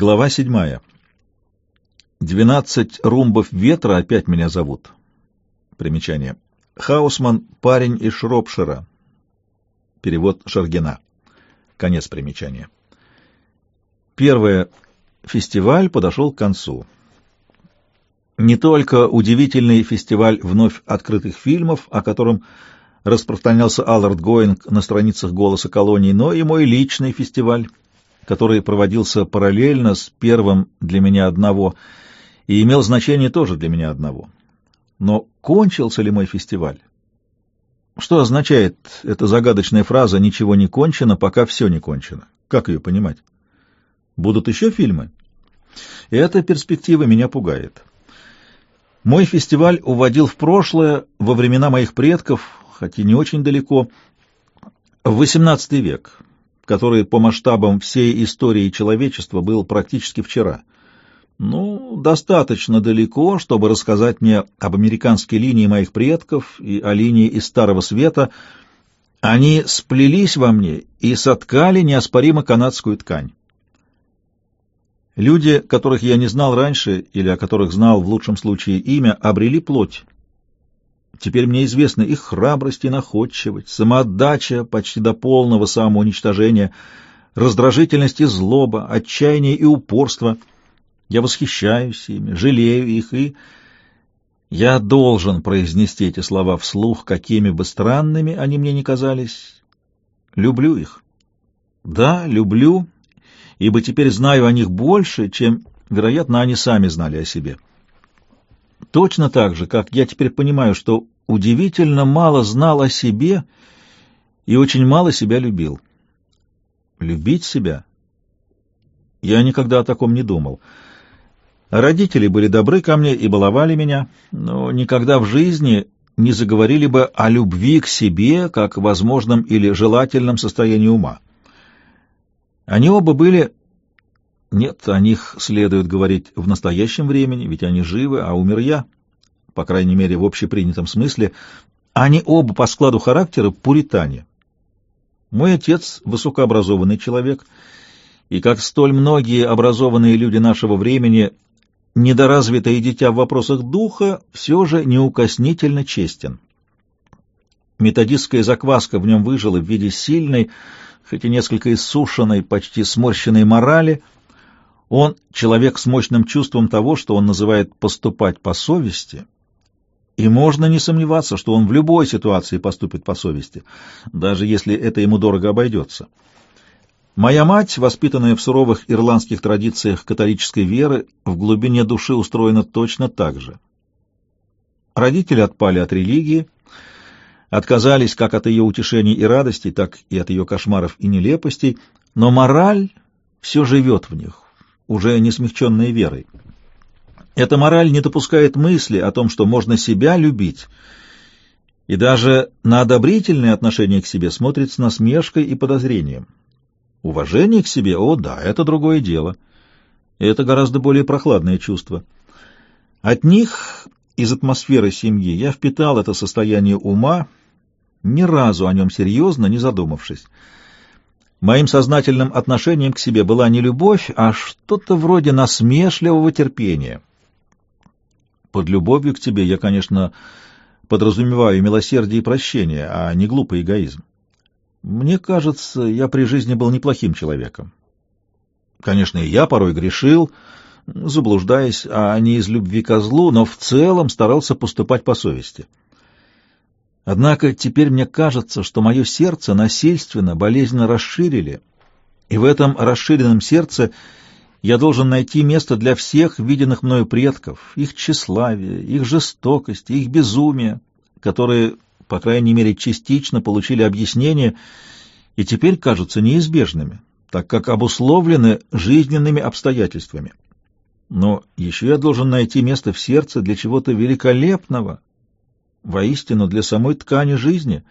Глава седьмая. «Двенадцать румбов ветра опять меня зовут». Примечание. Хаусман — парень из Шропшира. Перевод Шаргина. Конец примечания. Первое. Фестиваль подошел к концу. Не только удивительный фестиваль вновь открытых фильмов, о котором распространялся Аллард Гоинг на страницах «Голоса колонии», но и мой личный фестиваль — который проводился параллельно с первым для меня одного и имел значение тоже для меня одного. Но кончился ли мой фестиваль? Что означает эта загадочная фраза «ничего не кончено, пока все не кончено»? Как ее понимать? Будут еще фильмы? Эта перспектива меня пугает. Мой фестиваль уводил в прошлое, во времена моих предков, хотя не очень далеко, в XVIII век, который по масштабам всей истории человечества был практически вчера. Ну, достаточно далеко, чтобы рассказать мне об американской линии моих предков и о линии из Старого Света. Они сплелись во мне и соткали неоспоримо канадскую ткань. Люди, которых я не знал раньше, или о которых знал в лучшем случае имя, обрели плоть. Теперь мне известны их храбрость и находчивость, самоотдача почти до полного самоуничтожения, раздражительность и злоба, отчаяние и упорство. Я восхищаюсь ими, жалею их, и я должен произнести эти слова вслух, какими бы странными они мне ни казались. Люблю их. Да, люблю, ибо теперь знаю о них больше, чем, вероятно, они сами знали о себе. Точно так же, как я теперь понимаю, что удивительно мало знал о себе и очень мало себя любил. Любить себя? Я никогда о таком не думал. Родители были добры ко мне и баловали меня, но никогда в жизни не заговорили бы о любви к себе как возможном или желательном состоянии ума. Они оба были нет, о них следует говорить в настоящем времени, ведь они живы, а умер я, по крайней мере, в общепринятом смысле. Они оба по складу характера пуритане. Мой отец — высокообразованный человек, и, как столь многие образованные люди нашего времени, недоразвитое дитя в вопросах духа все же неукоснительно честен. Методистская закваска в нем выжила в виде сильной, хоть и несколько иссушенной, почти сморщенной морали — он — человек с мощным чувством того, что он называет «поступать по совести», и можно не сомневаться, что он в любой ситуации поступит по совести, даже если это ему дорого обойдется. Моя мать, воспитанная в суровых ирландских традициях католической веры, в глубине души устроена точно так же. Родители отпали от религии, отказались как от ее утешений и радостей, так и от ее кошмаров и нелепостей, но мораль все живет в них, уже не смягченные верой. Эта мораль не допускает мысли о том, что можно себя любить, и даже на одобрительное отношение к себе смотрит с насмешкой и подозрением. Уважение к себе, о да, это другое дело. Это гораздо более прохладное чувство. От них, из атмосферы семьи, я впитал это состояние ума, ни разу о нем серьезно не задумавшись. Моим сознательным отношением к себе была не любовь, а что-то вроде насмешливого терпения. Под любовью к тебе я, конечно, подразумеваю милосердие и прощение, а не глупый эгоизм. Мне кажется, я при жизни был неплохим человеком. Конечно, и я порой грешил, заблуждаясь, а не из любви ко злу, но в целом старался поступать по совести. Однако теперь мне кажется, что мое сердце насильственно, болезненно расширили, и в этом расширенном сердце я должен найти место для всех виденных мною предков, их тщеславия, их жестокости, их безумия, которые, по крайней мере, частично получили объяснение и теперь кажутся неизбежными, так как обусловлены жизненными обстоятельствами. Но еще я должен найти место в сердце для чего-то великолепного, воистину для самой ткани жизни.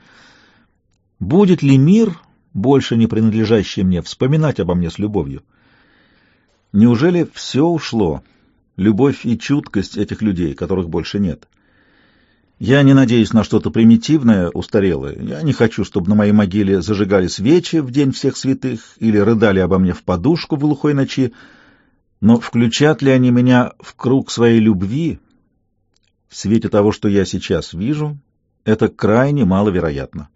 Будет ли мир, больше не принадлежащий мне, вспоминать обо мне с любовью? Неужели все ушло, любовь и чуткость этих людей, которых больше нет? Я не надеюсь на что-то примитивное, устарелое. Я не хочу, чтобы на моей могиле зажигали свечи в день всех святых или рыдали обо мне в подушку в глухой ночи. Но включат ли они меня в круг своей любви, в свете того, что я сейчас вижу, это крайне маловероятно.